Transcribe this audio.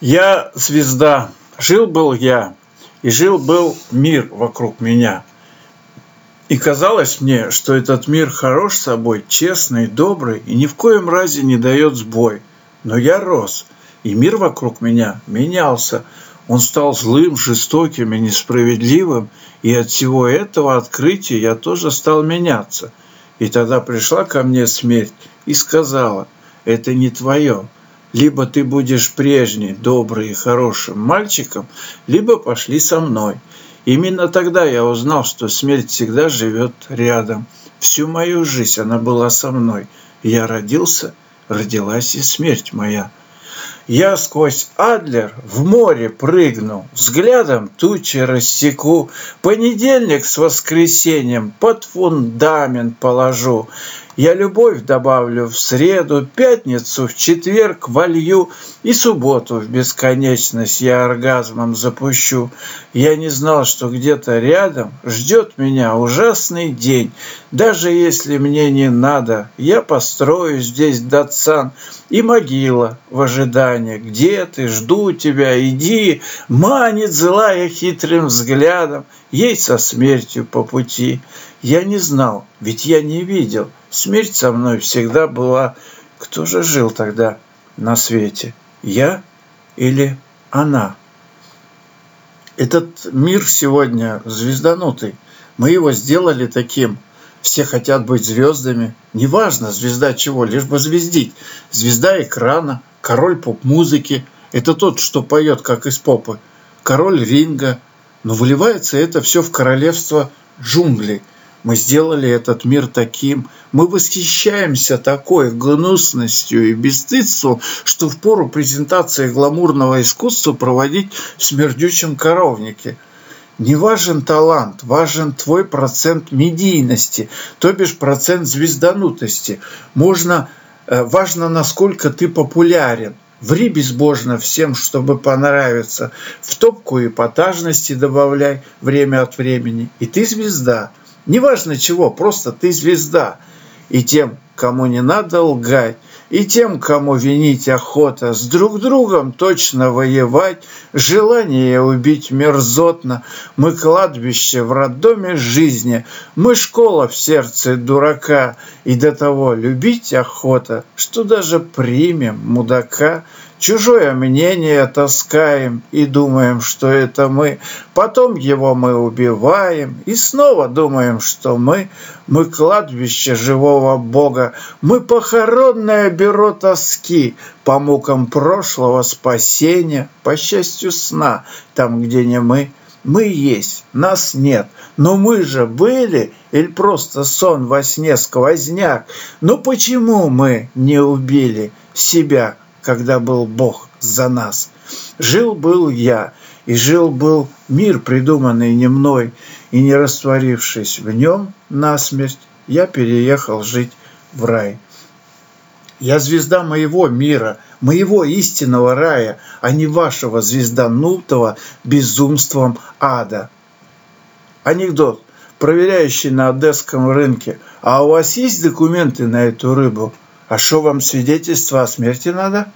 Я звезда, жил-был я, и жил-был мир вокруг меня. И казалось мне, что этот мир хорош собой, честный, добрый и ни в коем разе не дает сбой. Но я рос, и мир вокруг меня менялся. Он стал злым, жестоким и несправедливым, и от всего этого открытия я тоже стал меняться. И тогда пришла ко мне смерть и сказала, это не твое, либо ты будешь прежний, добрый и хорошим мальчиком, либо пошли со мной. Именно тогда я узнал, что смерть всегда живет рядом. Всю мою жизнь она была со мной. Я родился, родилась и смерть моя. Я сквозь Адлер в море прыгну, Взглядом тучи рассеку, Понедельник с воскресеньем Под фундамент положу. Я любовь добавлю в среду, Пятницу в четверг волью И субботу в бесконечность я оргазмом запущу. Я не знал, что где-то рядом Ждет меня ужасный день. Даже если мне не надо, Я построю здесь датсан И могила в ожидании. Где ты? Жду тебя, иди. Манит злая хитрым взглядом, Ей со смертью по пути. Я не знал, ведь я не видел. Смерть со мной всегда была. Кто же жил тогда на свете? Я или она? Этот мир сегодня звезданутый. Мы его сделали таким. Все хотят быть звездами. Неважно, звезда чего, лишь бы звездить. Звезда экрана, король поп-музыки. Это тот, что поет, как из попы. Король ринга. Но выливается это все в королевство джунглей – мы сделали этот мир таким. Мы восхищаемся такой гнусностью и бесстыдством, что в пору презентации гламурного искусства проводить в смердючем коровнике. Не важен талант, важен твой процент медийности, то бишь процент звезданутости. Можно, важно, насколько ты популярен. Ври безбожно всем, чтобы понравиться. В топку эпатажности добавляй время от времени. И ты звезда. Неважно чего, просто ты звезда. И тем, кому не надо лгать, и тем, кому винить охота, с друг другом точно воевать, желание убить мерзотно. Мы кладбище в роддоме жизни, мы школа в сердце дурака, и до того любить охота, что даже примем мудака. Чужое мнение таскаем и думаем, что это мы. Потом его мы убиваем и снова думаем, что мы. Мы кладбище живого Бога. Мы похоронное бюро тоски по мукам прошлого спасения, по счастью сна, там, где не мы. Мы есть, нас нет, но мы же были, или просто сон во сне сквозняк. Ну почему мы не убили себя, когда был Бог за нас. Жил-был я, и жил-был мир, придуманный не мной, и не растворившись в нем насмерть, я переехал жить в рай. Я звезда моего мира, моего истинного рая, а не вашего звезданутого безумством ада. Анекдот, проверяющий на одесском рынке. А у вас есть документы на эту рыбу? А что вам свидетельство о смерти надо?